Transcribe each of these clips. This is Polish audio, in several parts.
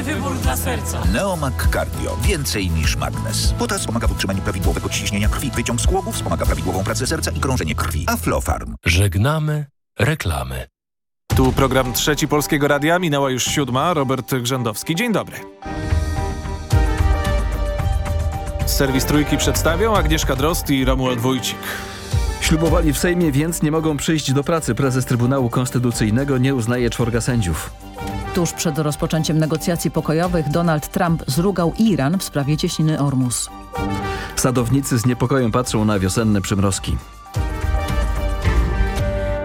wybór dla serca. Neomak Cardio. Więcej niż magnes. Potas pomaga w utrzymaniu prawidłowego ciśnienia krwi. Wyciąg z głowu wspomaga prawidłową pracę serca i krążenie krwi. Aflofarm. Żegnamy reklamy. Tu program Trzeci Polskiego Radia. Minęła już siódma. Robert Grzędowski. Dzień dobry. Serwis Trójki przedstawią Agnieszka Drost i Romuald Wójcik. Ślubowali w Sejmie, więc nie mogą przyjść do pracy. Prezes Trybunału Konstytucyjnego nie uznaje czworga sędziów. Tuż przed rozpoczęciem negocjacji pokojowych Donald Trump zrugał Iran w sprawie cieśniny Ormus. Sadownicy z niepokojem patrzą na wiosenne przymrozki.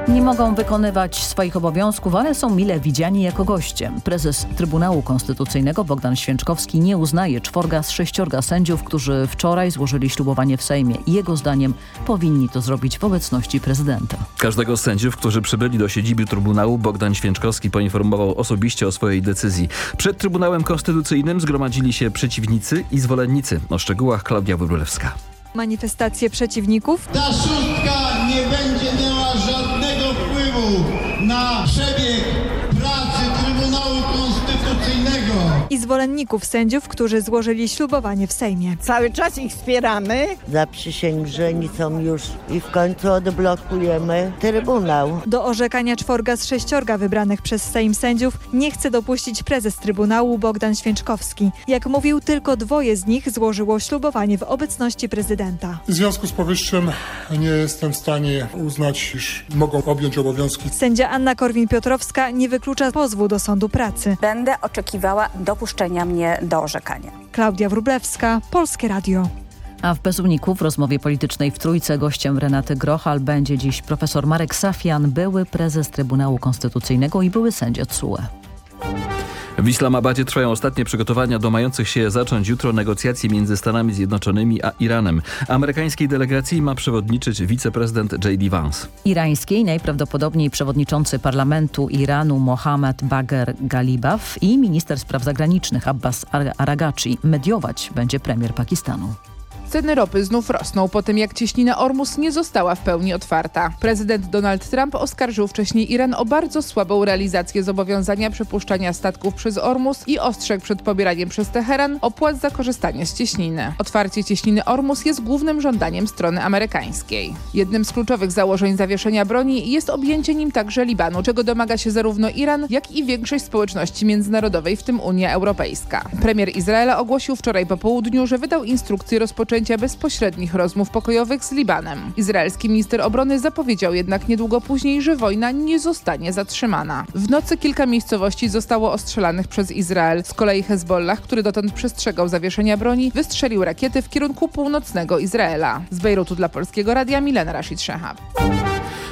Nie mogą wykonywać swoich obowiązków, ale są mile widziani jako goście. Prezes Trybunału Konstytucyjnego Bogdan Święczkowski nie uznaje czworga z sześciorga sędziów, którzy wczoraj złożyli ślubowanie w Sejmie. Jego zdaniem powinni to zrobić w obecności prezydenta. Każdego z sędziów, którzy przybyli do siedziby Trybunału, Bogdan Święczkowski poinformował osobiście o swojej decyzji. Przed Trybunałem Konstytucyjnym zgromadzili się przeciwnicy i zwolennicy. O szczegółach Klaudia Wróblewska. Manifestacje przeciwników Ta szóstka nie będzie miała wpływu na przebieg pracy Trybunału Konstytucyjnego. I zwolenników sędziów, którzy złożyli ślubowanie w Sejmie. Cały czas ich wspieramy. Zaprzysiężeni są już i w końcu odblokujemy Trybunał. Do orzekania czworga z sześciorga wybranych przez Sejm sędziów nie chce dopuścić prezes Trybunału Bogdan Święczkowski. Jak mówił, tylko dwoje z nich złożyło ślubowanie w obecności prezydenta. W związku z powyższym nie jestem w stanie uznać, iż mogą objąć obowiązki. Sędzia Anna Korwin-Piotrowska nie wyklucza pozwu do sądu pracy. Będę oczekiwała dopuszczenia mnie do orzekania. Klaudia Wróblewska, Polskie Radio. A w Bezuniku w rozmowie politycznej w Trójce gościem Renaty Grochal będzie dziś profesor Marek Safian, były prezes Trybunału Konstytucyjnego i były sędzia TSUE. W Islamabadzie trwają ostatnie przygotowania do mających się zacząć jutro negocjacji między Stanami Zjednoczonymi a Iranem. Amerykańskiej delegacji ma przewodniczyć wiceprezydent J.D. Vance. Irańskiej najprawdopodobniej przewodniczący parlamentu Iranu Mohammad Bagher Galibaf i minister spraw zagranicznych Abbas Aragaci. Mediować będzie premier Pakistanu. Ceny ropy znów rosną po tym, jak cieśnina Ormus nie została w pełni otwarta. Prezydent Donald Trump oskarżył wcześniej Iran o bardzo słabą realizację zobowiązania przepuszczania statków przez Ormus i ostrzegł przed pobieraniem przez Teheran opłat za korzystanie z cieśniny. Otwarcie cieśniny Ormus jest głównym żądaniem strony amerykańskiej. Jednym z kluczowych założeń zawieszenia broni jest objęcie nim także Libanu, czego domaga się zarówno Iran, jak i większość społeczności międzynarodowej, w tym Unia Europejska. Premier Izraela ogłosił wczoraj po południu, że wydał instrukcję rozpoczęcia bezpośrednich rozmów pokojowych z Libanem. Izraelski minister obrony zapowiedział jednak niedługo później, że wojna nie zostanie zatrzymana. W nocy kilka miejscowości zostało ostrzelanych przez Izrael. Z kolei Hezbollah, który dotąd przestrzegał zawieszenia broni, wystrzelił rakiety w kierunku północnego Izraela. Z Bejrutu dla Polskiego Radia Milena Rashid Shehab.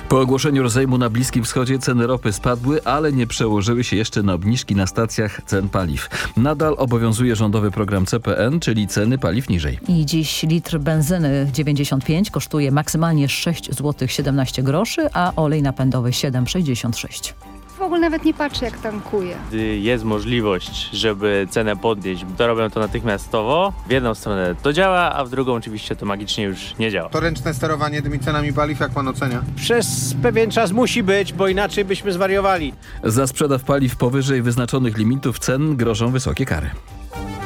Po ogłoszeniu rozejmu na Bliskim Wschodzie ceny ropy spadły, ale nie przełożyły się jeszcze na obniżki na stacjach cen paliw. Nadal obowiązuje rządowy program CPN, czyli ceny paliw niżej. I dziś litr benzyny 95 kosztuje maksymalnie 6 zł 17 groszy, a olej napędowy 7,66. W ogóle nawet nie patrzę jak tankuję. Gdy jest możliwość, żeby cenę podnieść, to robią to natychmiastowo. W jedną stronę to działa, a w drugą oczywiście to magicznie już nie działa. To ręczne sterowanie tymi cenami paliw, jak pan ocenia? Przez pewien czas musi być, bo inaczej byśmy zwariowali. Za sprzedaw paliw powyżej wyznaczonych limitów cen grożą wysokie kary.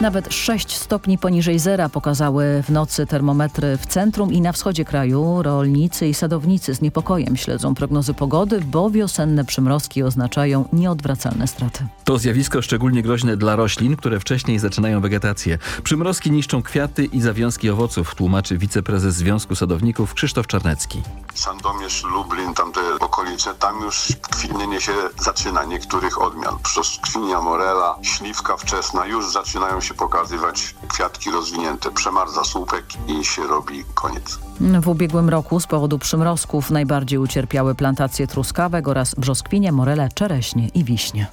Nawet 6 stopni poniżej zera pokazały w nocy termometry w centrum i na wschodzie kraju. Rolnicy i sadownicy z niepokojem śledzą prognozy pogody, bo wiosenne przymrozki oznaczają nieodwracalne straty. To zjawisko szczególnie groźne dla roślin, które wcześniej zaczynają wegetację. Przymrozki niszczą kwiaty i zawiązki owoców, tłumaczy wiceprezes Związku Sadowników Krzysztof Czarnecki. Sandomierz, Lublin, tamte okolice, tam już kwitnienie się zaczyna niektórych odmian. Brzoskwinia, morela, śliwka wczesna, już zaczynają się pokazywać kwiatki rozwinięte. Przemarza słupek i się robi koniec. W ubiegłym roku z powodu przymrozków najbardziej ucierpiały plantacje truskawek oraz brzoskwinie, morele, czereśnie i wiśnie.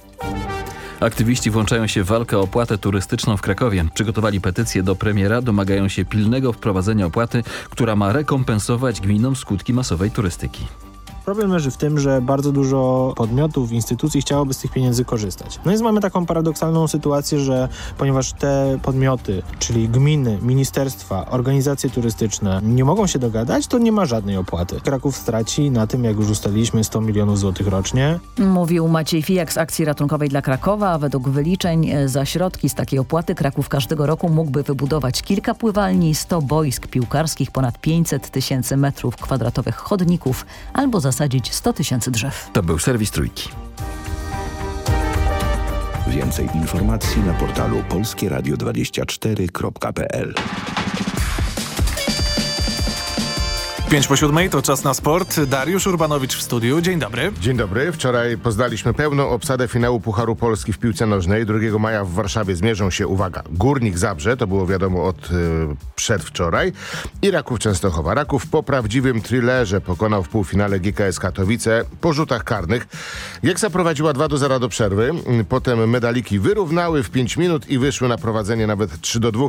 Aktywiści włączają się w walkę o opłatę turystyczną w Krakowie. Przygotowali petycję do premiera, domagają się pilnego wprowadzenia opłaty, która ma rekompensować gminom skutki masowej turystyki. Problem leży w tym, że bardzo dużo podmiotów, instytucji chciałoby z tych pieniędzy korzystać. No więc mamy taką paradoksalną sytuację, że ponieważ te podmioty, czyli gminy, ministerstwa, organizacje turystyczne nie mogą się dogadać, to nie ma żadnej opłaty. Kraków straci na tym, jak już ustaliliśmy, 100 milionów złotych rocznie. Mówił Maciej Fijak z akcji ratunkowej dla Krakowa, według wyliczeń e, za środki z takiej opłaty Kraków każdego roku mógłby wybudować kilka pływalni, 100 boisk piłkarskich, ponad 500 tysięcy metrów kwadratowych chodników albo zasadzić 100 tysięcy drzew. To był serwis Trójki. Więcej informacji na portalu polskieradio24.pl 5 po siódmej to czas na sport. Dariusz Urbanowicz w studiu. Dzień dobry. Dzień dobry. Wczoraj poznaliśmy pełną obsadę finału Pucharu Polski w piłce nożnej. 2 maja w Warszawie zmierzą się, uwaga, Górnik Zabrze, to było wiadomo od y, przedwczoraj, i Raków Częstochowa. Raków po prawdziwym thrillerze pokonał w półfinale GKS Katowice po rzutach karnych. Gieksa prowadziła 2 do 0 do przerwy. Potem medaliki wyrównały w 5 minut i wyszły na prowadzenie nawet 3 do 2.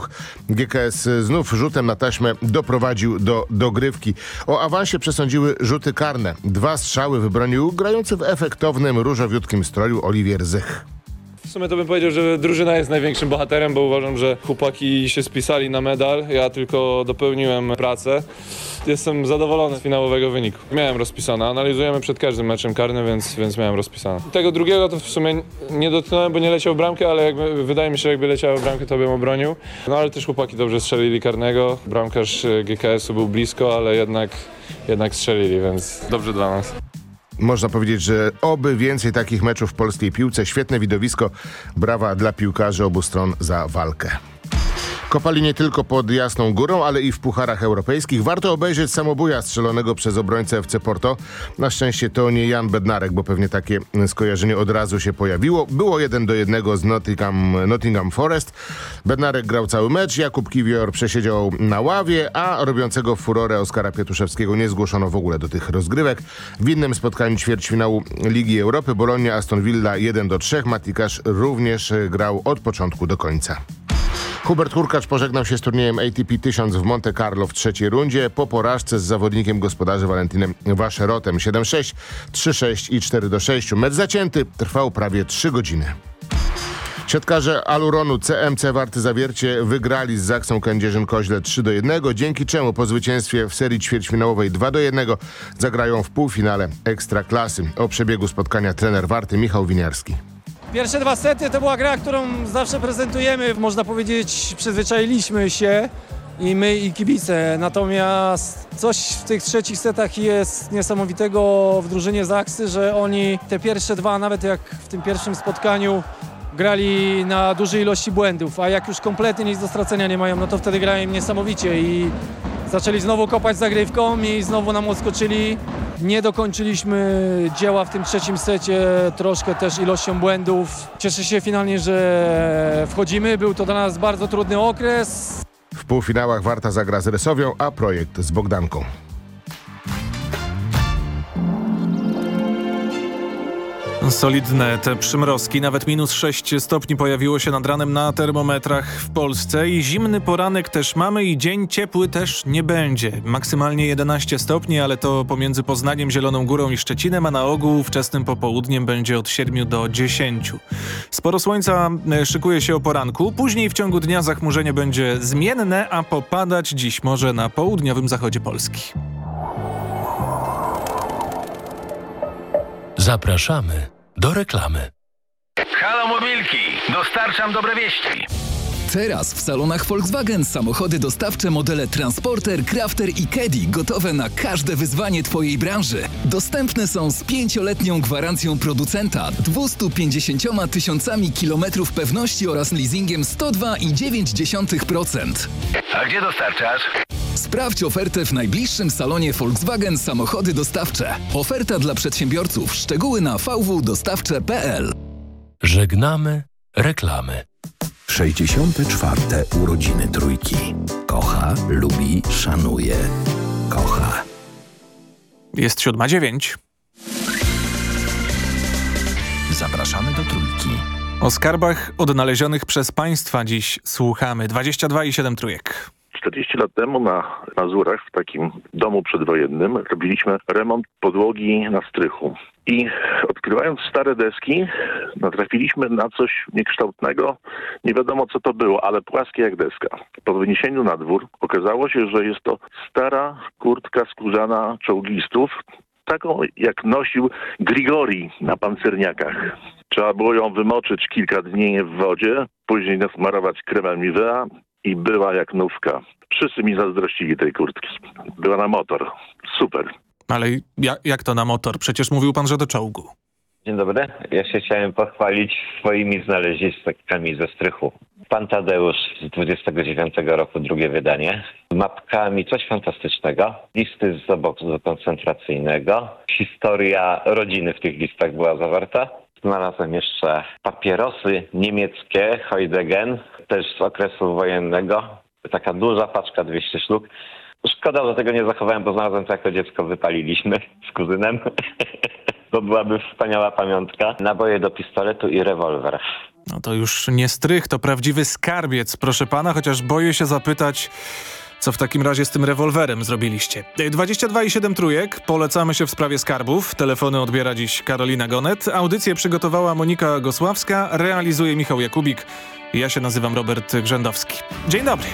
GKS znów rzutem na taśmę doprowadził do dogrywki. O awansie przesądziły rzuty karne. Dwa strzały wybronił grający w efektownym, różowiutkim stroju Oliwier Zych. W sumie to bym powiedział, że drużyna jest największym bohaterem, bo uważam, że chłopaki się spisali na medal. Ja tylko dopełniłem pracę. Jestem zadowolony z finałowego wyniku. Miałem rozpisane. Analizujemy przed każdym meczem karnym, więc, więc miałem rozpisane. Tego drugiego to w sumie nie dotknąłem, bo nie leciał w bramkę, ale jakby, wydaje mi się, jakby leciało w bramkę, to bym obronił. No ale też chłopaki dobrze strzelili karnego. Bramkarz GKS-u był blisko, ale jednak, jednak strzelili, więc dobrze dla nas. Można powiedzieć, że oby więcej takich meczów w polskiej piłce. Świetne widowisko. Brawa dla piłkarzy obu stron za walkę. Kopali nie tylko pod Jasną Górą, ale i w pucharach europejskich. Warto obejrzeć samobuja strzelonego przez obrońcę FC Porto. Na szczęście to nie Jan Bednarek, bo pewnie takie skojarzenie od razu się pojawiło. Było jeden do jednego z Nottingham, Nottingham Forest. Bednarek grał cały mecz, Jakub Kiwior przesiedział na ławie, a robiącego furorę Oskara Pietuszewskiego nie zgłoszono w ogóle do tych rozgrywek. W innym spotkaniu ćwierćfinału Ligi Europy Bologna Aston Villa 1 do 3. Matikasz również grał od początku do końca. Hubert Hurkacz pożegnał się z turniejem ATP 1000 w Monte Carlo w trzeciej rundzie po porażce z zawodnikiem gospodarzy Valentinem Waszerotem 7-6, 3-6 i 4-6. Mecz zacięty trwał prawie 3 godziny. Siatkarze Aluronu CMC Warty Zawiercie wygrali z Zaksą Kędzierzyn-Koźle 3 do 1, dzięki czemu po zwycięstwie w serii ćwierćfinałowej 2 do 1 zagrają w półfinale Ekstraklasy. O przebiegu spotkania trener Warty Michał Winiarski. Pierwsze dwa sety to była gra, którą zawsze prezentujemy. Można powiedzieć, przyzwyczailiśmy się i my i kibice. Natomiast coś w tych trzecich setach jest niesamowitego w drużynie Zaksy, że oni te pierwsze dwa, nawet jak w tym pierwszym spotkaniu grali na dużej ilości błędów, a jak już kompletnie nic do stracenia nie mają, no to wtedy grają niesamowicie i zaczęli znowu kopać zagrywką i znowu nam odskoczyli. Nie dokończyliśmy dzieła w tym trzecim secie, troszkę też ilością błędów. Cieszę się finalnie, że wchodzimy. Był to dla nas bardzo trudny okres. W półfinałach Warta zagra z Resowią, a projekt z Bogdanką. Solidne te przymrozki, nawet minus 6 stopni pojawiło się nad ranem na termometrach w Polsce i zimny poranek też mamy i dzień ciepły też nie będzie. Maksymalnie 11 stopni, ale to pomiędzy Poznaniem, Zieloną Górą i Szczecinem, a na ogół wczesnym popołudniem będzie od 7 do 10. Sporo słońca szykuje się o poranku, później w ciągu dnia zachmurzenie będzie zmienne, a popadać dziś może na południowym zachodzie Polski. Zapraszamy do reklamy. Halo Mobilki, dostarczam dobre wieści. Teraz w salonach Volkswagen samochody dostawcze modele Transporter, Crafter i Caddy gotowe na każde wyzwanie Twojej branży. Dostępne są z pięcioletnią gwarancją producenta, 250 tysiącami kilometrów pewności oraz leasingiem 102,9%. A gdzie dostarczasz? Sprawdź ofertę w najbliższym salonie Volkswagen Samochody Dostawcze. Oferta dla przedsiębiorców. Szczegóły na vwdostawcze.pl Żegnamy reklamy. 64. urodziny trójki. Kocha, lubi, szanuje. Kocha. Jest siódma dziewięć. Zapraszamy do trójki. O skarbach odnalezionych przez państwa dziś słuchamy. 22 i 7 trójek. 40 lat temu na Mazurach, w takim domu przedwojennym, robiliśmy remont podłogi na strychu. I odkrywając stare deski, natrafiliśmy na coś niekształtnego. Nie wiadomo co to było, ale płaskie jak deska. Po wyniesieniu na dwór okazało się, że jest to stara kurtka skórzana czołgistów, taką jak nosił Grigori na pancerniakach. Trzeba było ją wymoczyć kilka dni w wodzie, później nasmarować kremem Nivea i była jak nówka. Wszyscy mi zazdrościli tej kurtki. Była na motor. Super. Ale ja, jak to na motor? Przecież mówił pan, że do czołgu. Dzień dobry. Ja się chciałem pochwalić swoimi znaleziskami ze strychu. Pan Tadeusz z 29 roku, drugie wydanie. Mapkami coś fantastycznego. Listy z obozu koncentracyjnego. Historia rodziny w tych listach była zawarta. Znalazłem jeszcze papierosy niemieckie, Heudegen, też z okresu wojennego. Taka duża paczka, 200 sztuk. Szkoda, że tego nie zachowałem, bo znalazłem to jako dziecko, wypaliliśmy z kuzynem. to byłaby wspaniała pamiątka. Naboje do pistoletu i rewolwer. No to już nie strych, to prawdziwy skarbiec, proszę pana, chociaż boję się zapytać, co w takim razie z tym rewolwerem zrobiliście. 22,7 trójek, polecamy się w sprawie skarbów. Telefony odbiera dziś Karolina Gonet. Audycję przygotowała Monika Gosławska, realizuje Michał Jakubik. Ja się nazywam Robert Grzędowski. Dzień dobry.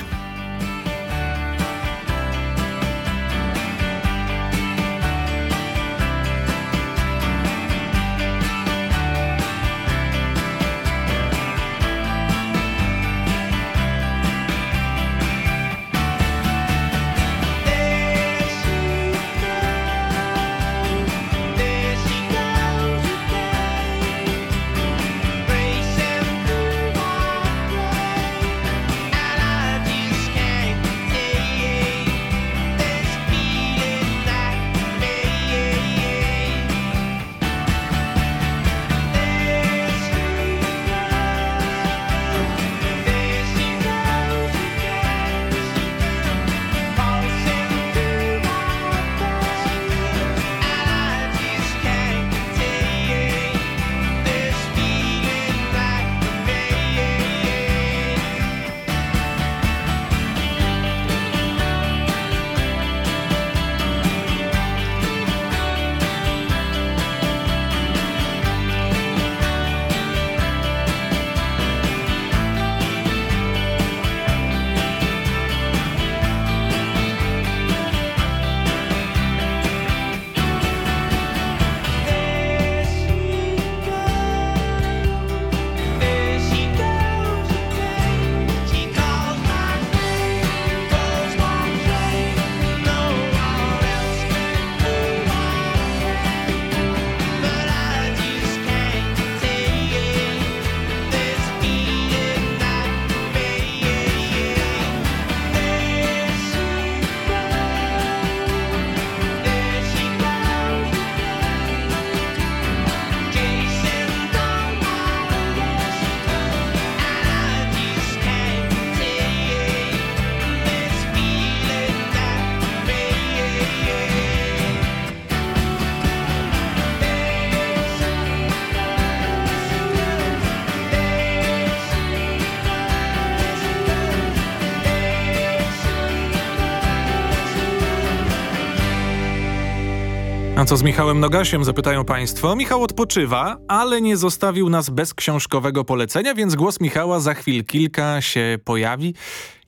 Co z Michałem Nogasiem, zapytają Państwo. Michał odpoczywa, ale nie zostawił nas bez książkowego polecenia, więc głos Michała za chwil kilka się pojawi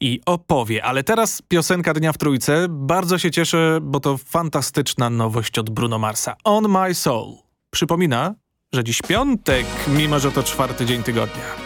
i opowie. Ale teraz piosenka Dnia w Trójce. Bardzo się cieszę, bo to fantastyczna nowość od Bruno Marsa. On My Soul. Przypomina, że dziś piątek, mimo że to czwarty dzień tygodnia.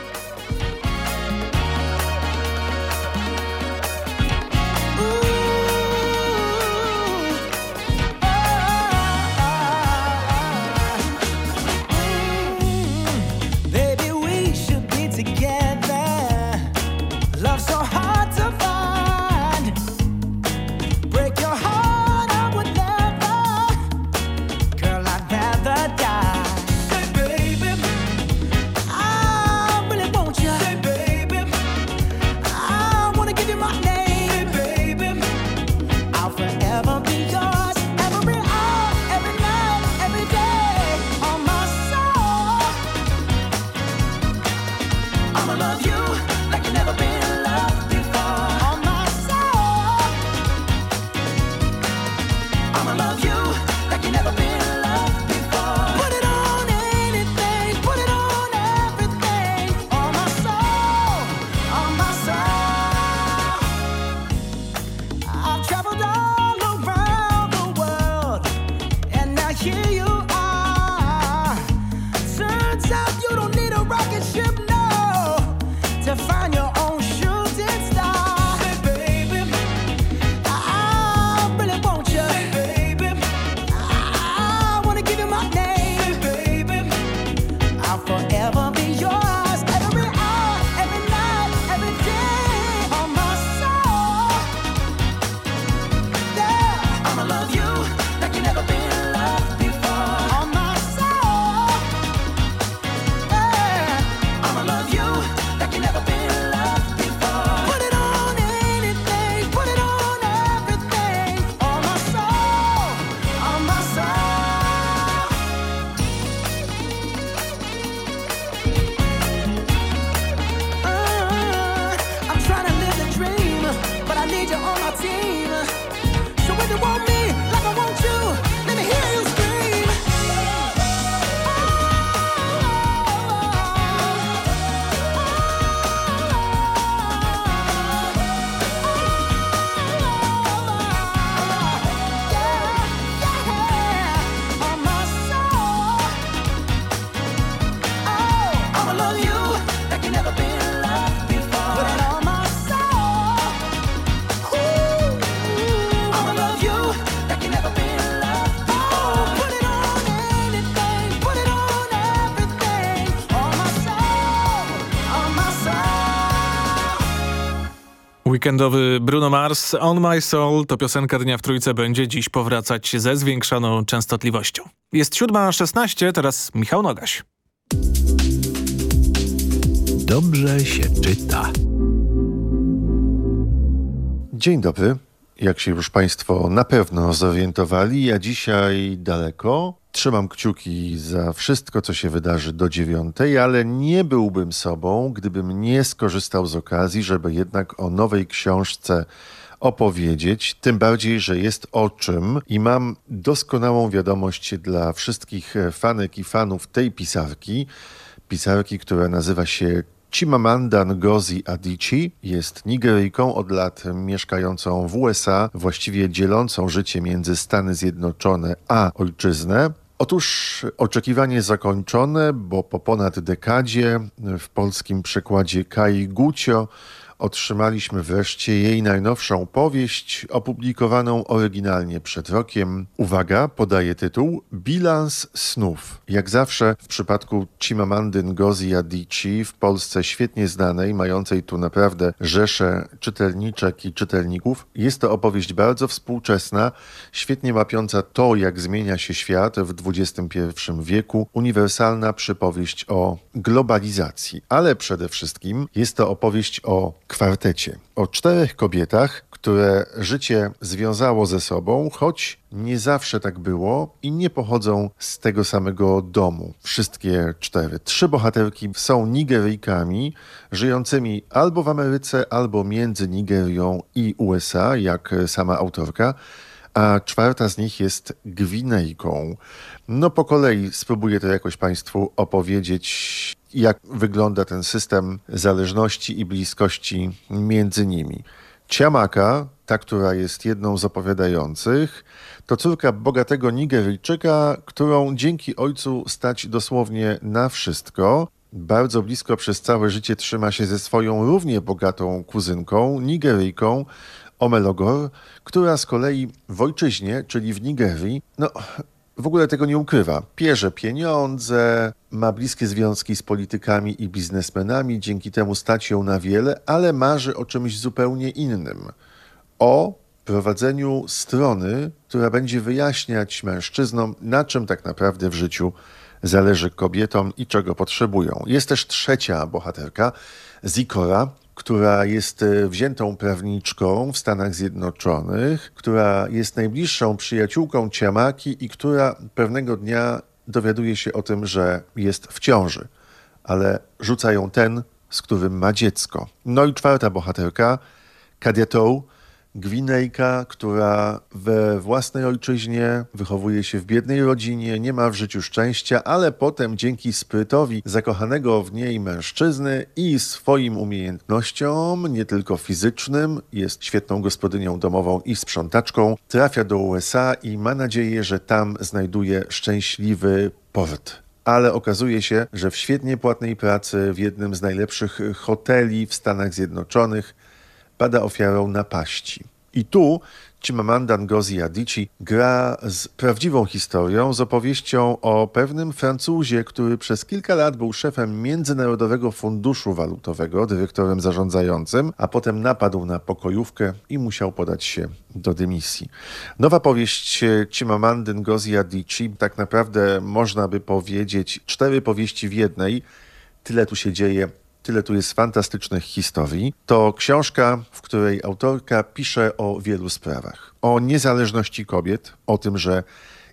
Weekendowy Bruno Mars On My Soul to piosenka dnia w trójce będzie dziś powracać ze zwiększoną częstotliwością. Jest 7.16, teraz Michał Nogaś. Dobrze się czyta. Dzień dobry. Jak się już Państwo na pewno zorientowali, ja dzisiaj daleko. Trzymam kciuki za wszystko, co się wydarzy do dziewiątej, ale nie byłbym sobą, gdybym nie skorzystał z okazji, żeby jednak o nowej książce opowiedzieć, tym bardziej, że jest o czym i mam doskonałą wiadomość dla wszystkich fanek i fanów tej pisarki. Pisarki, która nazywa się Chimamanda Ngozi Adichie jest Nigeryjką od lat mieszkającą w USA, właściwie dzielącą życie między Stany Zjednoczone a ojczyznę. Otóż oczekiwanie zakończone, bo po ponad dekadzie w polskim przekładzie Kai Gucio otrzymaliśmy wreszcie jej najnowszą powieść, opublikowaną oryginalnie przed rokiem. Uwaga, podaje tytuł Bilans snów. Jak zawsze w przypadku Chimamandy Ngozi Adichie, w Polsce świetnie znanej, mającej tu naprawdę rzesze czytelniczek i czytelników, jest to opowieść bardzo współczesna, świetnie łapiąca to, jak zmienia się świat w XXI wieku, uniwersalna przypowieść o globalizacji, ale przede wszystkim jest to opowieść o kwartecie. O czterech kobietach, które życie związało ze sobą, choć nie zawsze tak było i nie pochodzą z tego samego domu. Wszystkie cztery. Trzy bohaterki są Nigeryjkami, żyjącymi albo w Ameryce, albo między Nigerią i USA, jak sama autorka a czwarta z nich jest Gwinejką. No po kolei spróbuję to jakoś Państwu opowiedzieć, jak wygląda ten system zależności i bliskości między nimi. Ciamaka, ta, która jest jedną z opowiadających, to córka bogatego Nigeryjczyka, którą dzięki ojcu stać dosłownie na wszystko. Bardzo blisko przez całe życie trzyma się ze swoją równie bogatą kuzynką, Nigeryjką, Omelogor, która z kolei w ojczyźnie, czyli w Nigerii, no w ogóle tego nie ukrywa. Pierze pieniądze, ma bliskie związki z politykami i biznesmenami, dzięki temu stać ją na wiele, ale marzy o czymś zupełnie innym. O prowadzeniu strony, która będzie wyjaśniać mężczyznom, na czym tak naprawdę w życiu zależy kobietom i czego potrzebują. Jest też trzecia bohaterka, Zikora, która jest e, wziętą prawniczką w Stanach Zjednoczonych, która jest najbliższą przyjaciółką Ciamaki i która pewnego dnia dowiaduje się o tym, że jest w ciąży, ale rzuca ją ten, z którym ma dziecko. No i czwarta bohaterka, Kadiatou, Gwinejka, która we własnej ojczyźnie wychowuje się w biednej rodzinie, nie ma w życiu szczęścia, ale potem dzięki sprytowi zakochanego w niej mężczyzny i swoim umiejętnościom, nie tylko fizycznym, jest świetną gospodynią domową i sprzątaczką, trafia do USA i ma nadzieję, że tam znajduje szczęśliwy port. Ale okazuje się, że w świetnie płatnej pracy w jednym z najlepszych hoteli w Stanach Zjednoczonych pada ofiarą napaści. I tu Chimamanda Ngozi Adichie gra z prawdziwą historią, z opowieścią o pewnym Francuzie, który przez kilka lat był szefem Międzynarodowego Funduszu Walutowego, dyrektorem zarządzającym, a potem napadł na pokojówkę i musiał podać się do dymisji. Nowa powieść Chimamandy Ngozi Adichie, tak naprawdę można by powiedzieć cztery powieści w jednej. Tyle tu się dzieje tyle tu jest fantastycznych historii. To książka, w której autorka pisze o wielu sprawach. O niezależności kobiet, o tym, że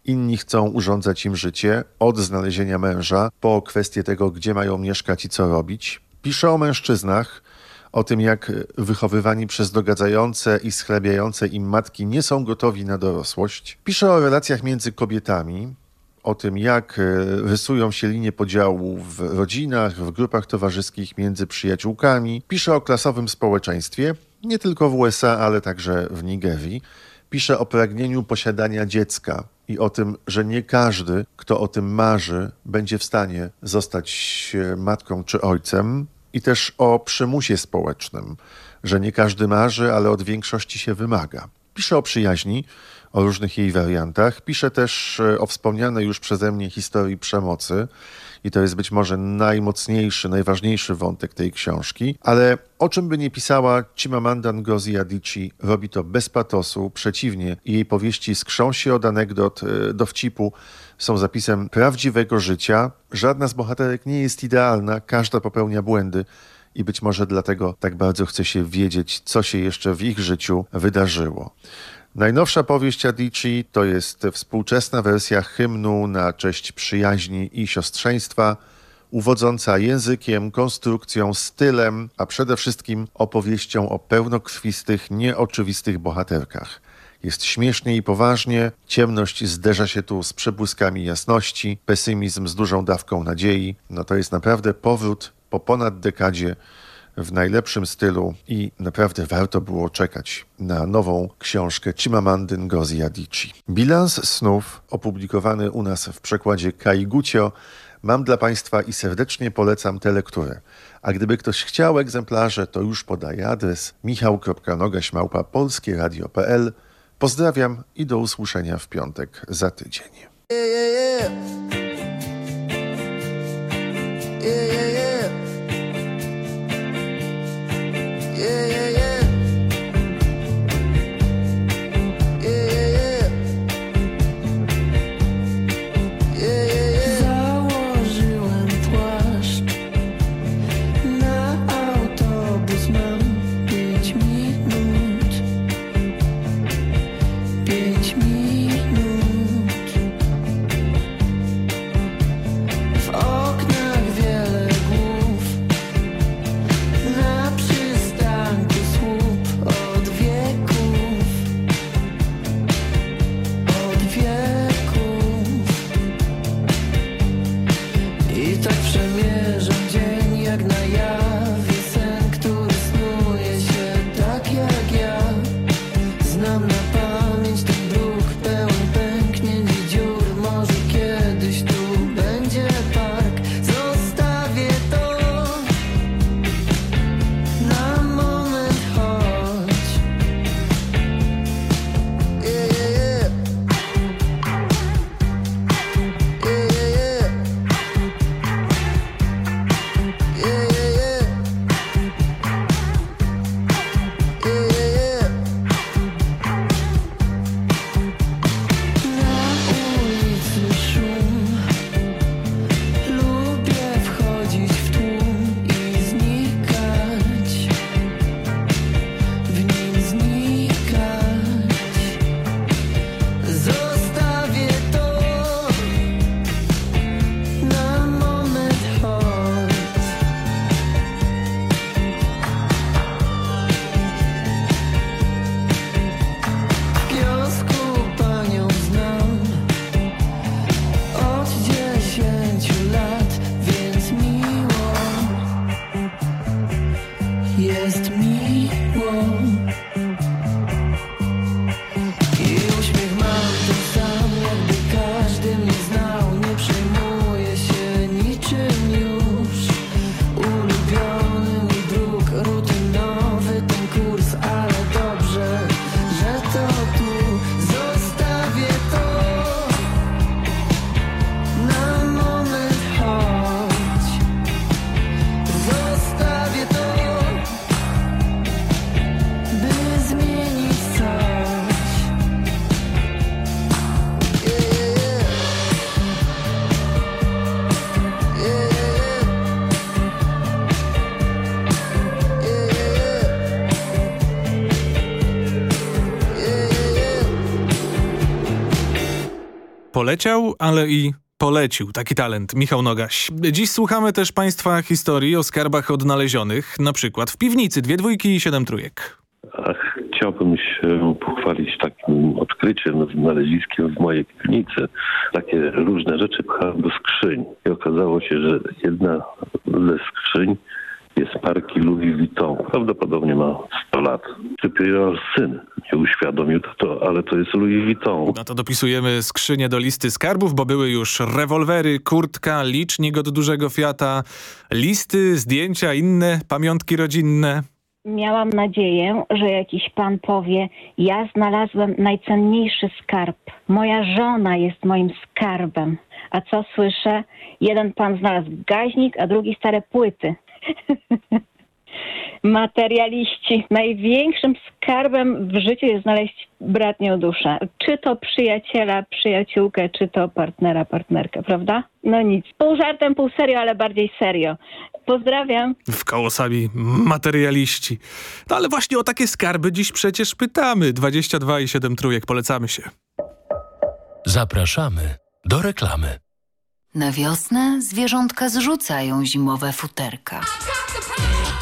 inni chcą urządzać im życie, od znalezienia męża po kwestię tego, gdzie mają mieszkać i co robić. Pisze o mężczyznach, o tym, jak wychowywani przez dogadzające i schlebiające im matki nie są gotowi na dorosłość. Pisze o relacjach między kobietami, o tym, jak e, rysują się linie podziału w rodzinach, w grupach towarzyskich między przyjaciółkami. Pisze o klasowym społeczeństwie, nie tylko w USA, ale także w Nigerii. Pisze o pragnieniu posiadania dziecka i o tym, że nie każdy, kto o tym marzy, będzie w stanie zostać matką czy ojcem, i też o przymusie społecznym, że nie każdy marzy, ale od większości się wymaga. Pisze o przyjaźni, o różnych jej wariantach. Pisze też e, o wspomnianej już przeze mnie historii przemocy i to jest być może najmocniejszy, najważniejszy wątek tej książki, ale o czym by nie pisała Chimamanda Ngozi Adichie, robi to bez patosu, przeciwnie. Jej powieści skrzą się od anegdot, e, dowcipu, są zapisem prawdziwego życia. Żadna z bohaterek nie jest idealna, każda popełnia błędy i być może dlatego tak bardzo chce się wiedzieć, co się jeszcze w ich życiu wydarzyło. Najnowsza powieść Adichie to jest współczesna wersja hymnu na cześć przyjaźni i siostrzeństwa, uwodząca językiem, konstrukcją, stylem, a przede wszystkim opowieścią o pełnokrwistych, nieoczywistych bohaterkach. Jest śmiesznie i poważnie, ciemność zderza się tu z przebłyskami jasności, pesymizm z dużą dawką nadziei. No to jest naprawdę powrót po ponad dekadzie w najlepszym stylu i naprawdę warto było czekać na nową książkę Chimamandy Ngozi Adichie. Bilans snów opublikowany u nas w przekładzie Kai Gucio mam dla Państwa i serdecznie polecam tę lekturę. A gdyby ktoś chciał egzemplarze, to już podaję adres michał.nogaśmałpa polskieradio.pl Pozdrawiam i do usłyszenia w piątek za tydzień. Yeah, yeah. Yeah, Poleciał, ale i polecił. Taki talent. Michał Nogaś. Dziś słuchamy też Państwa historii o skarbach odnalezionych, na przykład w piwnicy. Dwie dwójki i siedem trójek. Ach, chciałbym się pochwalić takim odkryciem, znaleziskiem w mojej piwnicy. Takie różne rzeczy pchałem do skrzyń i okazało się, że jedna ze skrzyń jest marki Louis Vuitton. Prawdopodobnie ma 100 lat. Dopiero syn nie uświadomił to, to, ale to jest Louis Vuitton. No to dopisujemy skrzynię do listy skarbów, bo były już rewolwery, kurtka, licznik od dużego Fiata, listy, zdjęcia, inne pamiątki rodzinne. Miałam nadzieję, że jakiś pan powie: Ja znalazłem najcenniejszy skarb. Moja żona jest moim skarbem. A co słyszę? Jeden pan znalazł gaźnik, a drugi stare płyty. Materialiści. Największym skarbem w życiu jest znaleźć bratnią duszę. Czy to przyjaciela, przyjaciółkę, czy to partnera, partnerkę, prawda? No nic. Pół żartem, pół serio, ale bardziej serio. Pozdrawiam. W koło sami materialiści. No ale właśnie o takie skarby dziś przecież pytamy. 22 i 7 trójek, polecamy się. Zapraszamy do reklamy. Na wiosnę zwierzątka zrzucają zimowe futerka.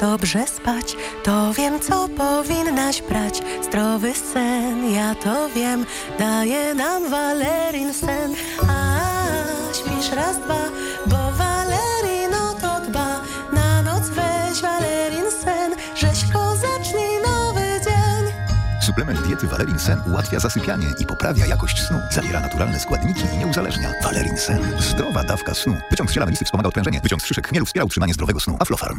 dobrze spać, to wiem, co powinnaś brać. Zdrowy sen, ja to wiem, daje nam Valerin sen. A śpisz raz, dwa, bo Valerin o to dba. Na noc weź Valerin sen, rzeźko zacznij nowy dzień. Suplement diety Valerin Sen ułatwia zasypianie i poprawia jakość snu. Zawiera naturalne składniki i nie uzależnia. Valerin Sen. Zdrowa dawka snu. Wyciąg z ziela melisy wspomaga odprężenie. Wyciąg z szyszek chmielu wspiera utrzymanie zdrowego snu. Aflofarm.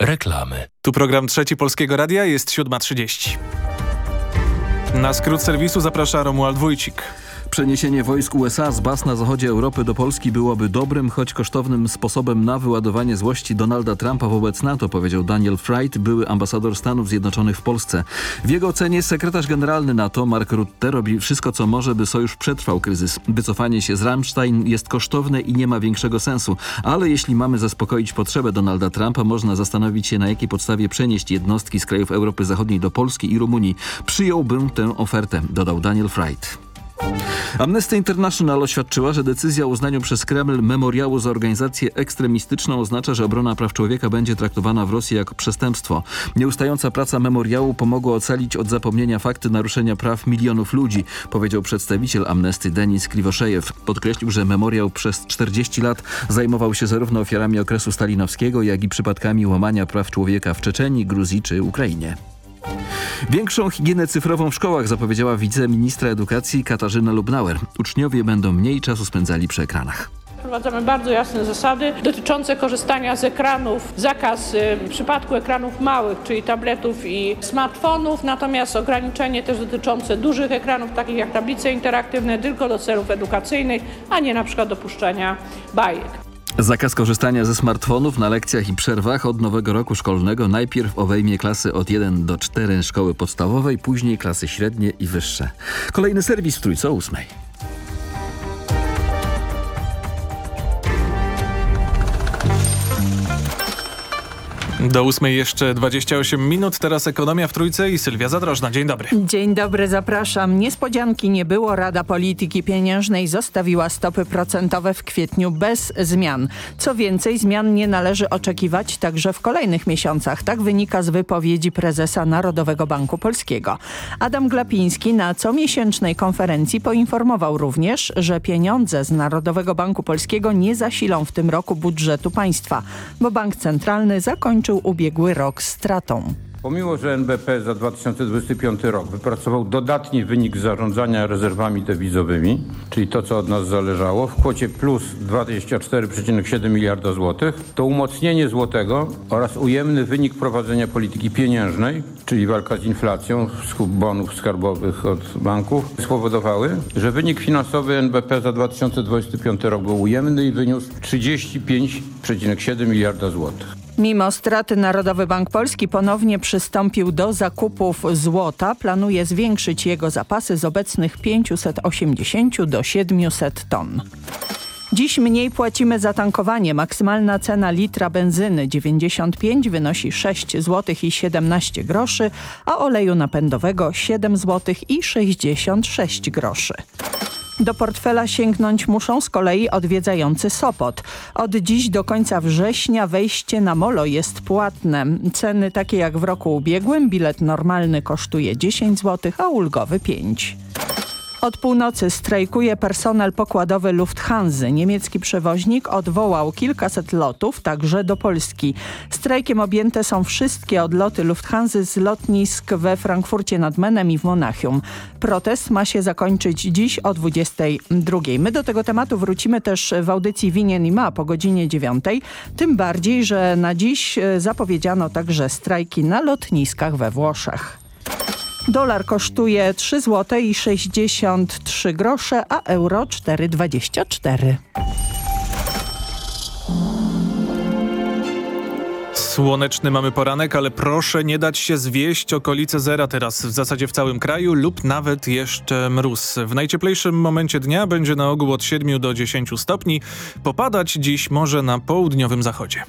reklamy. Tu program Trzeci Polskiego Radia, jest 7.30. Na skrót serwisu zaprasza Romuald Wójcik. Przeniesienie wojsk USA z baz na zachodzie Europy do Polski byłoby dobrym, choć kosztownym sposobem na wyładowanie złości Donalda Trumpa wobec NATO, powiedział Daniel Fright, były ambasador Stanów Zjednoczonych w Polsce. W jego ocenie sekretarz generalny NATO Mark Rutte robi wszystko, co może, by sojusz przetrwał kryzys. Wycofanie się z Rammstein jest kosztowne i nie ma większego sensu, ale jeśli mamy zaspokoić potrzebę Donalda Trumpa, można zastanowić się, na jakiej podstawie przenieść jednostki z krajów Europy Zachodniej do Polski i Rumunii. Przyjąłbym tę ofertę, dodał Daniel Fright. Amnesty International oświadczyła, że decyzja o uznaniu przez Kreml memoriału za organizację ekstremistyczną oznacza, że obrona praw człowieka będzie traktowana w Rosji jako przestępstwo. Nieustająca praca memoriału pomogła ocalić od zapomnienia fakty naruszenia praw milionów ludzi, powiedział przedstawiciel Amnesty Denis Kriwoszejew. Podkreślił, że memoriał przez 40 lat zajmował się zarówno ofiarami okresu stalinowskiego, jak i przypadkami łamania praw człowieka w Czeczeniu, Gruzji czy Ukrainie. Większą higienę cyfrową w szkołach zapowiedziała wiceministra edukacji Katarzyna Lubnauer. Uczniowie będą mniej czasu spędzali przy ekranach. Wprowadzamy bardzo jasne zasady dotyczące korzystania z ekranów. Zakaz w przypadku ekranów małych, czyli tabletów i smartfonów, natomiast ograniczenie też dotyczące dużych ekranów, takich jak tablice interaktywne, tylko do celów edukacyjnych, a nie na przykład dopuszczenia bajek. Zakaz korzystania ze smartfonów na lekcjach i przerwach od nowego roku szkolnego najpierw obejmie klasy od 1 do 4 szkoły podstawowej, później klasy średnie i wyższe. Kolejny serwis w Trójce o 8. Do ósmej jeszcze 28 minut, teraz ekonomia w Trójce i Sylwia Zadrożna. Dzień dobry. Dzień dobry, zapraszam. Niespodzianki nie było. Rada Polityki Pieniężnej zostawiła stopy procentowe w kwietniu bez zmian. Co więcej, zmian nie należy oczekiwać także w kolejnych miesiącach. Tak wynika z wypowiedzi prezesa Narodowego Banku Polskiego. Adam Glapiński na comiesięcznej konferencji poinformował również, że pieniądze z Narodowego Banku Polskiego nie zasilą w tym roku budżetu państwa, bo Bank Centralny zakończył ubiegły rok stratą. Pomimo, że NBP za 2025 rok wypracował dodatni wynik zarządzania rezerwami dewizowymi, czyli to, co od nas zależało, w kwocie plus 24,7 miliarda złotych, to umocnienie złotego oraz ujemny wynik prowadzenia polityki pieniężnej, czyli walka z inflacją, skup bonów skarbowych od banków, spowodowały, że wynik finansowy NBP za 2025 rok był ujemny i wyniósł 35,7 miliarda złotych. Mimo straty Narodowy Bank Polski ponownie przystąpił do zakupów złota. Planuje zwiększyć jego zapasy z obecnych 580 do 700 ton. Dziś mniej płacimy za tankowanie. Maksymalna cena litra benzyny 95 wynosi 6 zł i 17 groszy, a oleju napędowego 7 zł i 66 groszy. Do portfela sięgnąć muszą z kolei odwiedzający Sopot. Od dziś do końca września wejście na molo jest płatne. Ceny takie jak w roku ubiegłym. Bilet normalny kosztuje 10 zł, a ulgowy 5. Od północy strajkuje personel pokładowy Lufthansa. Niemiecki przewoźnik odwołał kilkaset lotów, także do Polski. Strajkiem objęte są wszystkie odloty Lufthansa z lotnisk we Frankfurcie nad Menem i w Monachium. Protest ma się zakończyć dziś o 22. My do tego tematu wrócimy też w audycji Winien i Ma po godzinie 9. Tym bardziej, że na dziś zapowiedziano także strajki na lotniskach we Włoszech. Dolar kosztuje 3 zł i 63 grosze, a euro 4,24. Słoneczny mamy poranek, ale proszę nie dać się zwieść okolice zera teraz w zasadzie w całym kraju lub nawet jeszcze mróz. W najcieplejszym momencie dnia będzie na ogół od 7 do 10 stopni. Popadać dziś może na południowym zachodzie.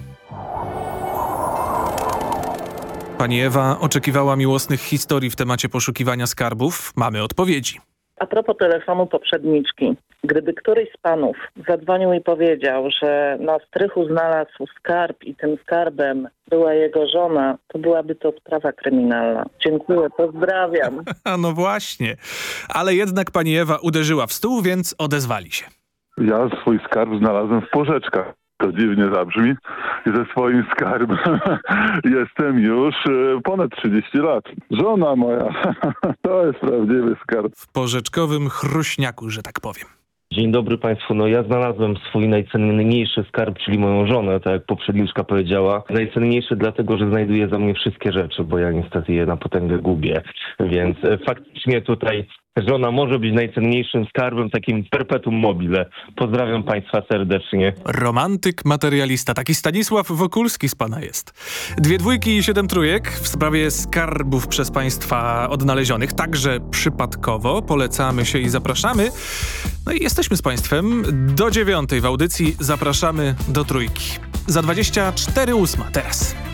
Pani Ewa oczekiwała miłosnych historii w temacie poszukiwania skarbów. Mamy odpowiedzi. A propos telefonu poprzedniczki. Gdyby któryś z panów zadzwonił i powiedział, że na strychu znalazł skarb i tym skarbem była jego żona, to byłaby to sprawa kryminalna. Dziękuję, pozdrawiam. A no właśnie. Ale jednak pani Ewa uderzyła w stół, więc odezwali się. Ja swój skarb znalazłem w porzeczkach to dziwnie zabrzmi, ze swoim skarbem jestem już ponad 30 lat. Żona moja, to jest prawdziwy skarb. W porzeczkowym chruśniaku, że tak powiem. Dzień dobry Państwu. No ja znalazłem swój najcenniejszy skarb, czyli moją żonę, tak jak poprzedniczka powiedziała. Najcenniejszy dlatego, że znajduje za mnie wszystkie rzeczy, bo ja niestety je na potęgę gubię. Więc faktycznie tutaj żona może być najcenniejszym skarbem, takim perpetuum mobile. Pozdrawiam Państwa serdecznie. Romantyk, materialista. Taki Stanisław Wokulski z Pana jest. Dwie dwójki i siedem trójek w sprawie skarbów przez Państwa odnalezionych, także przypadkowo. Polecamy się i zapraszamy. No i jesteśmy z Państwem do dziewiątej w audycji. Zapraszamy do trójki. Za 24 ósma teraz.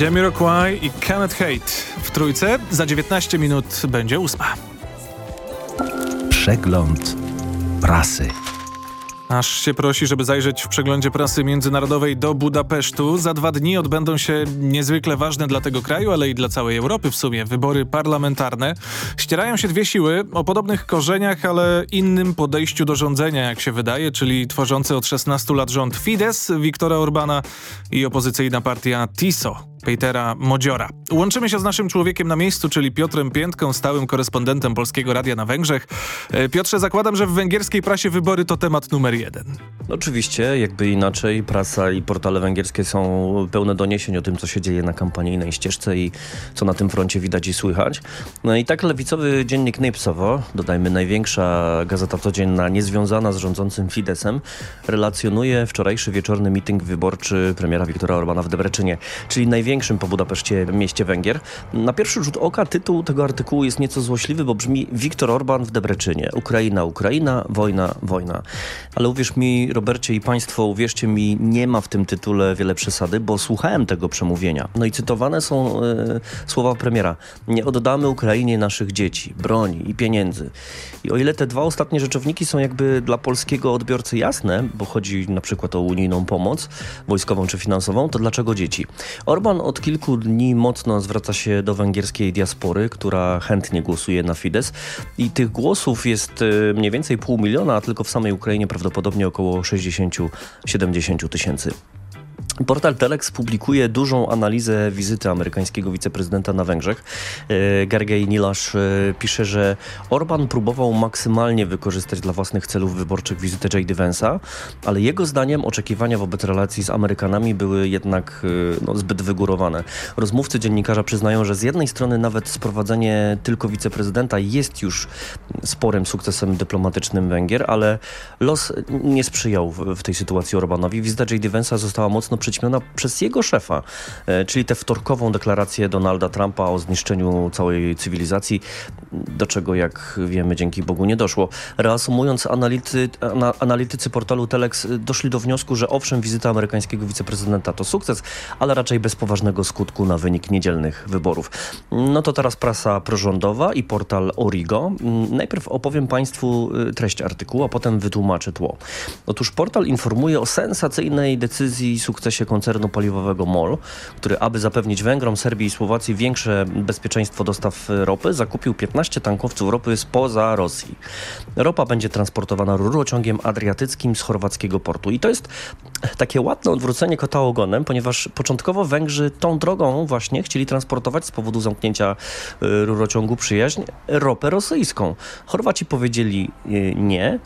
Jamiroquai i Kenneth Hate w trójce. Za 19 minut będzie ósma. Przegląd prasy. Aż się prosi, żeby zajrzeć w przeglądzie prasy międzynarodowej do Budapesztu. Za dwa dni odbędą się niezwykle ważne dla tego kraju, ale i dla całej Europy w sumie wybory parlamentarne. Ścierają się dwie siły o podobnych korzeniach, ale innym podejściu do rządzenia, jak się wydaje, czyli tworzący od 16 lat rząd Fidesz Viktora Orbana i opozycyjna partia TISO Petera Modziora. Łączymy się z naszym człowiekiem na miejscu, czyli Piotrem Piętką, stałym korespondentem Polskiego Radia na Węgrzech. E, Piotrze, zakładam, że w węgierskiej prasie wybory to temat numer jeden. Oczywiście, jakby inaczej, prasa i portale węgierskie są pełne doniesień o tym, co się dzieje na kampanijnej ścieżce i co na tym froncie widać i słychać. No i tak lewicowy dziennik Nejpsowo, dodajmy największa gazeta codzienna niezwiązana z rządzącym Fidesem, relacjonuje wczorajszy wieczorny miting wyborczy premiera Viktora Orbana w Debreczynie, czyli największym po Budapeszcie mieście Węgier. Na pierwszy rzut oka tytuł tego artykułu jest nieco złośliwy, bo brzmi Viktor Orban w Debreczynie. Ukraina, Ukraina, wojna, wojna. Ale uwierz mi, Robercie i Państwo, uwierzcie mi, nie ma w tym tytule wiele przesady, bo słuchałem tego przemówienia. No i cytowane są e, słowa premiera. Nie oddamy Ukrainie naszych dzieci, broni i pieniędzy. I o ile te dwa ostatnie rzeczowniki są jakby dla polskiego odbiorcy jasne, bo chodzi na przykład o unijną pomoc, wojskową czy finansową, to dlaczego dzieci? Orban od kilku dni mocno zwraca się do węgierskiej diaspory, która chętnie głosuje na Fidesz i tych głosów jest e, mniej więcej pół miliona, a tylko w samej Ukrainie prawdopodobnie około 60-70 tysięcy. Portal Telex publikuje dużą analizę wizyty amerykańskiego wiceprezydenta na Węgrzech. E, Gergej Nilasz e, pisze, że Orban próbował maksymalnie wykorzystać dla własnych celów wyborczych wizytę J.D. Vance'a, ale jego zdaniem oczekiwania wobec relacji z Amerykanami były jednak e, no, zbyt wygórowane. Rozmówcy dziennikarza przyznają, że z jednej strony nawet sprowadzenie tylko wiceprezydenta jest już sporym sukcesem dyplomatycznym Węgier, ale los nie sprzyjał w, tej sytuacji Orbanowi. Wizyta J.D. Vance'a została mocno przyćmiona przez jego szefa, e, czyli tę wtorkową deklarację Donalda Trumpa o zniszczeniu całej cywilizacji, do czego, jak wiemy, dzięki Bogu nie doszło. Reasumując, anality, ana, analitycy portalu Telex doszli do wniosku, że owszem, wizyta amerykańskiego wiceprezydenta to sukces, ale raczej bez poważnego skutku na wynik niedzielnych wyborów. No to teraz prasa prorządowa i portal Origo. Najpierw opowiem Państwu y, treść artykułu, a potem wytłumaczę tło. Otóż portal informuje o sensacyjnej decyzji i sukcesie koncernu paliwowego MOL, który aby zapewnić Węgrom, Serbii i Słowacji większe bezpieczeństwo dostaw ropy, zakupił 15 tankowców ropy spoza Rosji. Ropa będzie transportowana rurociągiem adriatyckim z chorwackiego portu. I to jest takie ładne odwrócenie kota ogonem, ponieważ początkowo Węgrzy tą drogą właśnie chcieli transportować z powodu zamknięcia y, rurociągu przyjaźń ropę rosyjską. Chorwaci powiedzieli y, nie,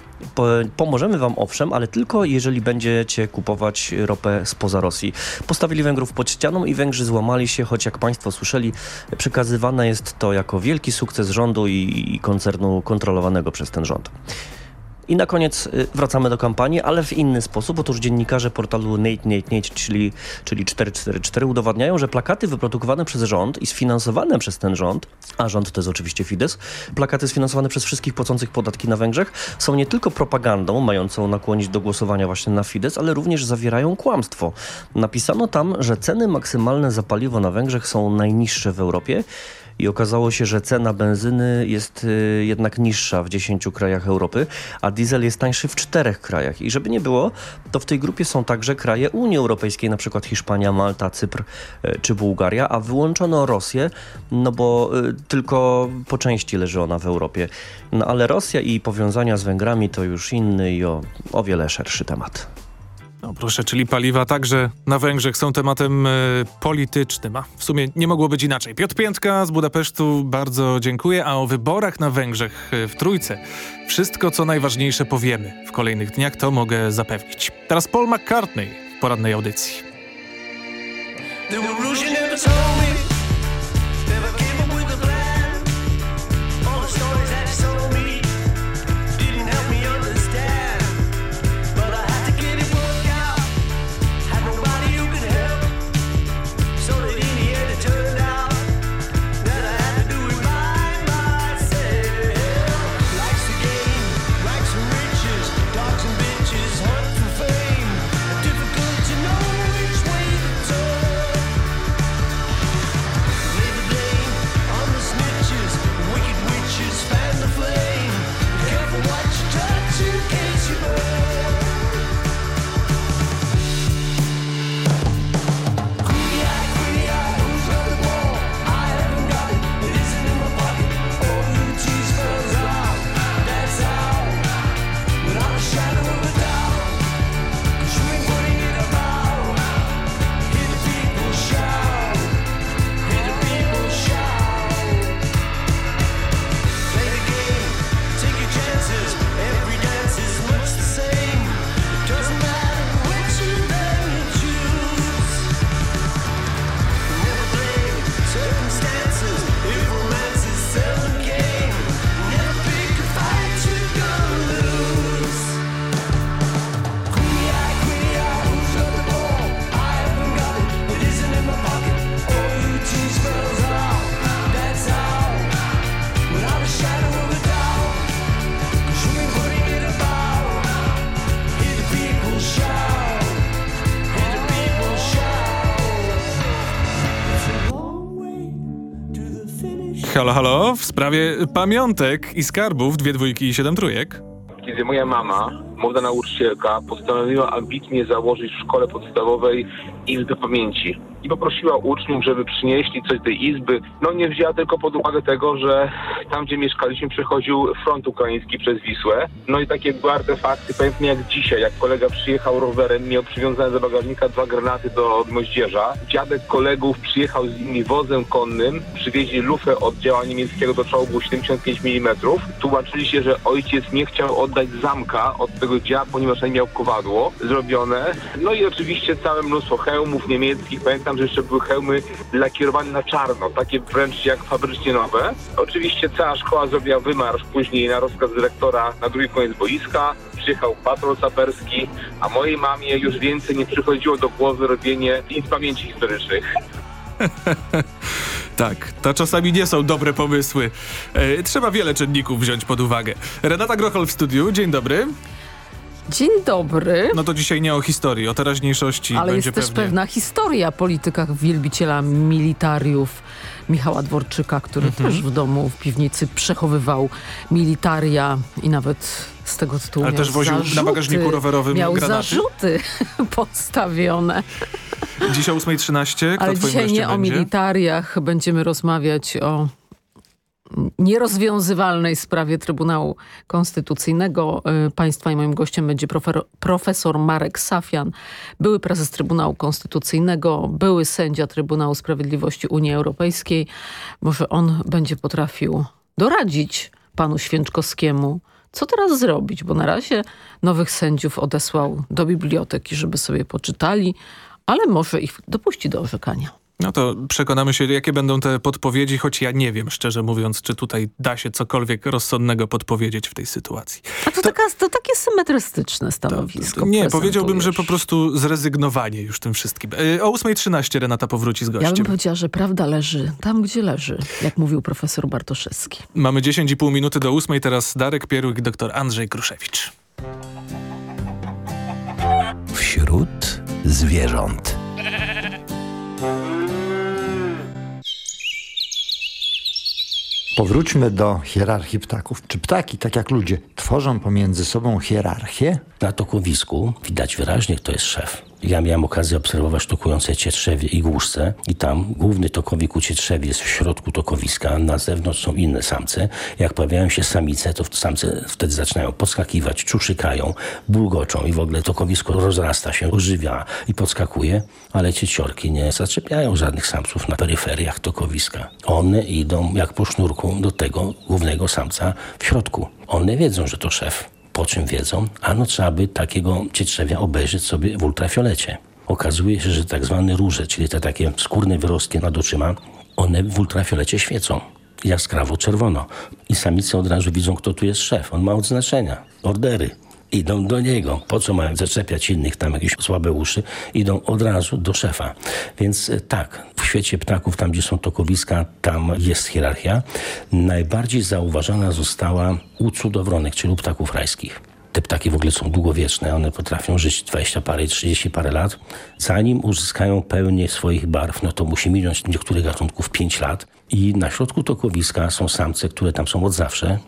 pomożemy wam owszem, ale tylko jeżeli będziecie kupować ropę spoza Rosji. Postawili Węgrów pod ścianą i Węgrzy złamali się, choć jak państwo słyszeli, przekazywane jest to jako wielki sukces rządu i, i koncernu kontrolowanego przez ten rząd. I na koniec y, wracamy do kampanii, ale w inny sposób. Otóż dziennikarze portalu Nate Nate Nate, czyli, czyli 444 udowadniają, że plakaty wyprodukowane przez rząd i sfinansowane przez ten rząd, a rząd to jest oczywiście Fidesz, plakaty sfinansowane przez wszystkich płacących podatki na Węgrzech są nie tylko propagandą mającą nakłonić do głosowania właśnie na Fidesz, ale również zawierają kłamstwo. Napisano tam, że ceny maksymalne za paliwo na Węgrzech są najniższe w Europie i okazało się, że cena benzyny jest y, jednak niższa w 10 krajach Europy, a diesel jest tańszy w czterech krajach. I żeby nie było, to w tej grupie są także kraje Unii Europejskiej, na przykład Hiszpania, Malta, Cypr y, czy Bułgaria, a wyłączono Rosję, no bo y, tylko po części leży ona w Europie. No ale Rosja i powiązania z Węgrami to już inny i o, o wiele szerszy temat. Proszę, czyli paliwa także na Węgrzech są tematem e, politycznym, a w sumie nie mogło być inaczej. Piotr Piętka z Budapesztu, bardzo dziękuję, a o wyborach na Węgrzech e, w Trójce wszystko co najważniejsze powiemy w kolejnych dniach, to mogę zapewnić. Teraz Paul McCartney w porannej audycji. Sprawie pamiątek i skarbów, dwie dwójki i siedem trójek. Kiedy moja mama, młoda nauczycielka, postanowiła ambitnie założyć w szkole podstawowej Izbę Pamięci i poprosiła uczniów, żeby przynieśli coś do tej izby. No nie wzięła tylko pod uwagę tego, że tam, gdzie mieszkaliśmy, przechodził front ukraiński przez Wisłę. No i takie były artefakty, pamiętam jak dzisiaj, jak kolega przyjechał rowerem, miał przywiązane do bagażnika dwa granaty do moździerza. Dziadek kolegów przyjechał z nimi wozem konnym, przywieźli lufę od działa niemieckiego do czołgu 75 mm. Tłumaczyli się, że ojciec nie chciał oddać zamka od tego dzia, ponieważ nie miał kowadło zrobione. No i oczywiście całe mnóstwo hełmów niemieckich. Pamiętam, że jeszcze były hełmy lakierowane na czarno, takie wręcz jak fabrycznie nowe. Oczywiście cała szkoła zrobiła wymarsz później na rozkaz dyrektora na drugi koniec boiska. Przyjechał patrol saperski, a mojej mamie już więcej nie przychodziło do głowy robienie nic pamięci historycznych. Tak, to czasami nie są dobre pomysły. E, trzeba wiele czynników wziąć pod uwagę. Renata Grochol w studiu, dzień dobry. Dzień dobry. No to dzisiaj nie o historii, o teraźniejszości Ale będzie jest też pewnie. pewna historia o politykach wielbiciela militariów Michała Dworczyka, który Mhm. też w domu, w piwnicy przechowywał militaria i nawet z tego tytułu Ale też woził na zarzuty, bagażniku rowerowym Miał granaty? zarzuty postawione. Dziś o 8.13, kto Ale dzisiaj nie o będzie? militariach. Będziemy rozmawiać o nierozwiązywalnej sprawie Trybunału Konstytucyjnego. Y, Państwa i moim gościem będzie profer, profesor Marek Safian, były prezes Trybunału Konstytucyjnego, były sędzia Trybunału Sprawiedliwości Unii Europejskiej. Może on będzie potrafił doradzić panu Święczkowskiemu, co teraz zrobić, bo na razie nowych sędziów odesłał do biblioteki, żeby sobie poczytali, ale może ich dopuści do orzekania. No to przekonamy się, jakie będą te podpowiedzi, choć ja nie wiem, szczerze mówiąc, czy tutaj da się cokolwiek rozsądnego podpowiedzieć w tej sytuacji. A to, taka, to takie symetrystyczne stanowisko. Nie, powiedziałbym, że po prostu zrezygnowanie już tym wszystkim. E, O 8.13 Renata powróci z Ja bym gościem. powiedziała, że prawda leży tam, gdzie leży, jak mówił profesor Bartoszewski. Mamy 10,5 minuty do 8. Teraz Darek Pieruk i dr Andrzej Kruszewicz. Wśród zwierząt. Powróćmy do hierarchii ptaków. Czy ptaki, tak jak ludzie, tworzą pomiędzy sobą hierarchię? Na tokowisku widać wyraźnie, kto jest szef. Ja miałem okazję obserwować tokujące cietrzewie i głuszce i tam główny tokowik u cietrzewi jest w środku tokowiska, na zewnątrz są inne samce. Jak pojawiają się samice, to samce wtedy zaczynają podskakiwać, czuszykają, bulgoczą i w ogóle tokowisko rozrasta się, ożywia i podskakuje, ale cieciorki nie zaczepiają żadnych samców na peryferiach tokowiska. One idą jak po sznurku do tego głównego samca w środku. One wiedzą, że to szef. Po czym wiedzą? Ano trzeba by takiego cietrzewia obejrzeć sobie w ultrafiolecie. Okazuje się, że tak zwane róże, czyli te takie skórne wyrostki nad oczyma, one w ultrafiolecie świecą. Jaskrawo czerwono. I samice od razu widzą, kto tu jest szef. On ma odznaczenia, ordery. Idą do niego. Po co mają zaczepiać innych, tam jakieś słabe uszy? Idą od razu do szefa. Więc e, tak, świecie ptaków, tam gdzie są tokowiska, tam jest hierarchia. Najbardziej zauważona została u cudowronek, czyli u ptaków rajskich. Te ptaki w ogóle są długowieczne, one potrafią żyć 20 parę, 30 parę lat. Zanim uzyskają pełnię swoich barw, no to musi minąć niektórych gatunków 5 lat. I na środku tokowiska są samce, które tam są od zawsze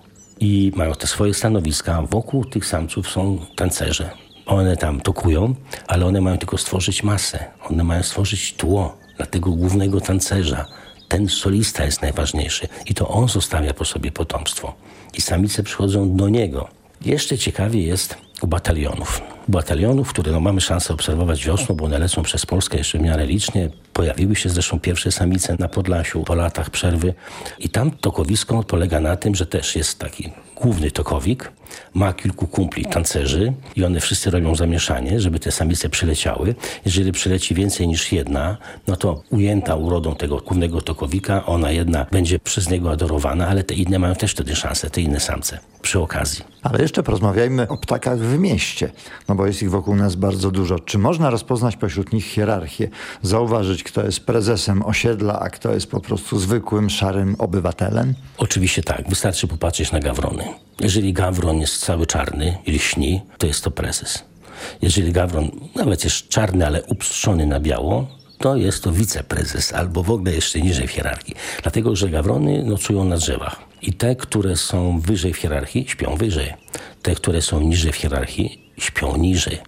i mają te swoje stanowiska. Wokół tych samców są tancerze. One tam tokują, ale one mają tylko stworzyć masę. One mają stworzyć tło dla tego głównego tancerza. Ten solista jest najważniejszy i to on zostawia po sobie potomstwo. I samice przychodzą do niego. Jeszcze ciekawie jest u batalionów. Batalionów, które no, mamy szansę obserwować wiosną, bo one lecą przez Polskę jeszcze w miarę licznie. Pojawiły się zresztą pierwsze samice na Podlasiu po latach przerwy. I tam tokowisko polega na tym, że też jest taki główny tokowik, ma kilku kumpli tancerzy i one wszyscy robią zamieszanie, żeby te samice przyleciały. Jeżeli przyleci więcej niż jedna, no to ujęta urodą tego głównego tokowika, ona jedna będzie przez niego adorowana, ale te inne mają też wtedy szansę, te inne samce, przy okazji. Ale jeszcze porozmawiajmy o ptakach w mieście, no bo jest ich wokół nas bardzo dużo. Czy można rozpoznać pośród nich hierarchię? Zauważyć, kto jest prezesem osiedla, a kto jest po prostu zwykłym, szarym obywatelem? Oczywiście tak, wystarczy popatrzeć na gawrony. Jeżeli gawron jest cały czarny lśni, to jest to prezes. Jeżeli gawron nawet jest czarny, ale upstrzony na biało, to jest to wiceprezes albo w ogóle jeszcze niżej w hierarchii. Dlatego, że gawrony nocują na drzewach. I te, które są wyżej w hierarchii, śpią wyżej. Te, które są niżej w hierarchii, śpią niżej.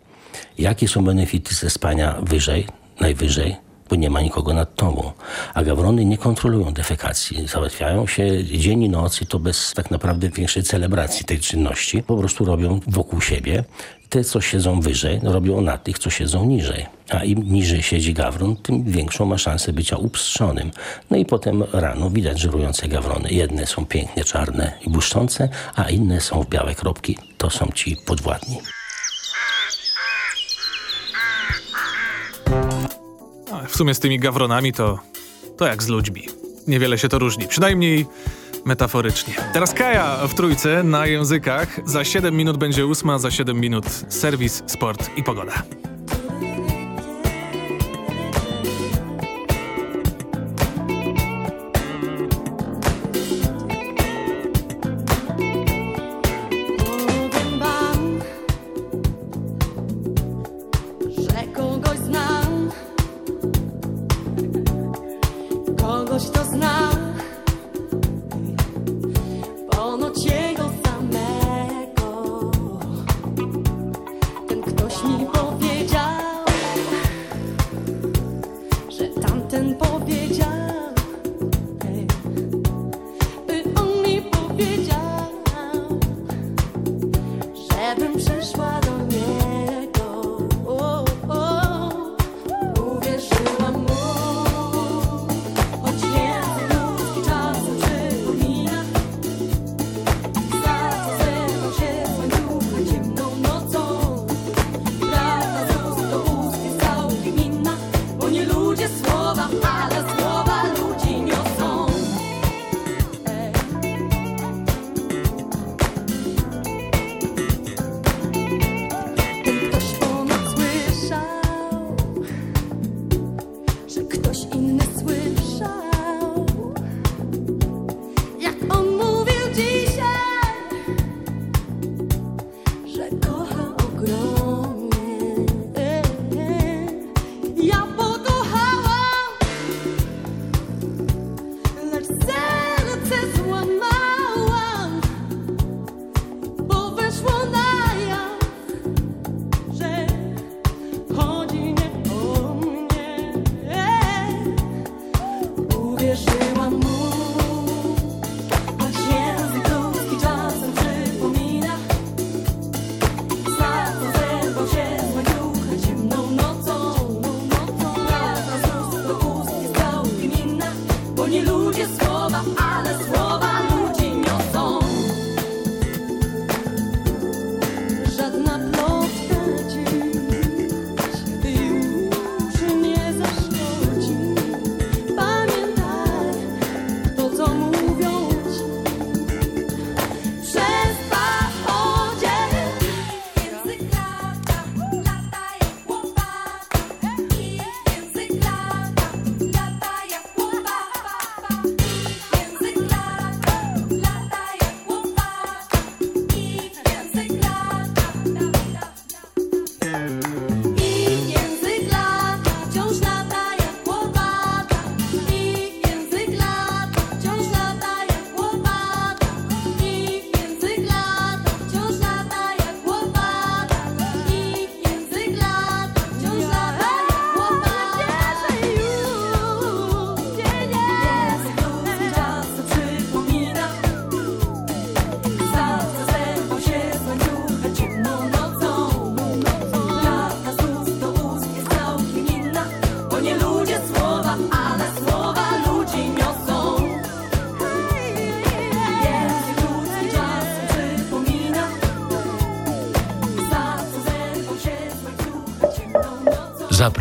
Jakie są benefity ze spania wyżej, najwyżej? Bo nie ma nikogo nad tobą. A gawrony nie kontrolują defekacji. Załatwiają się dzień i noc i to bez tak naprawdę większej celebracji tej czynności. Po prostu robią wokół siebie. Te, co siedzą wyżej, robią na tych, co siedzą niżej. A im niżej siedzi gawron, tym większą ma szansę bycia upstrzonym. No i potem rano widać żerujące gawrony. Jedne są pięknie czarne i błyszczące, a inne są w białe kropki. To są ci podwładni. W sumie z tymi gawronami to, to jak z ludźmi. Niewiele się to różni, przynajmniej metaforycznie. Teraz Kaja w trójce na językach. Za 7 minut będzie ósma, za 7 minut serwis, sport i pogoda.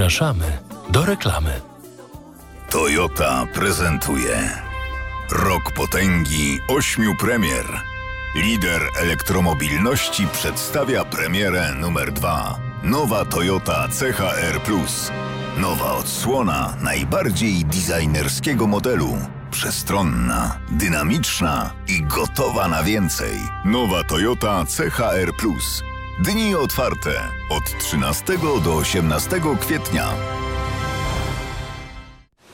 Zapraszamy do reklamy. Toyota prezentuje Rok potęgi ośmiu premier. Lider elektromobilności przedstawia premierę numer dwa. Nowa Toyota CHR Plus. Nowa odsłona najbardziej designerskiego modelu. Przestronna, dynamiczna i gotowa na więcej. Nowa Toyota CHR Plus. Dni otwarte od 13 do 18 kwietnia.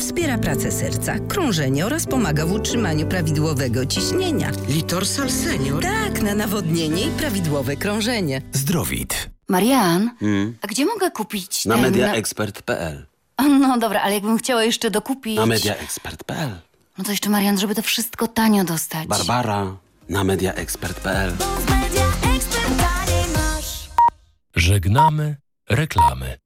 wspiera pracę serca, krążenie oraz pomaga w utrzymaniu prawidłowego ciśnienia. Litorsal Senior? Tak, na nawodnienie i prawidłowe krążenie. Zdrowit. Marian, Hmm. a gdzie mogę kupić Na ten... mediaexpert.pl No dobra, ale jakbym chciała jeszcze dokupić... Na mediaexpert.pl No to jeszcze Marian, żeby to wszystko tanio dostać. Barbara na mediaexpert.pl Żegnamy reklamy.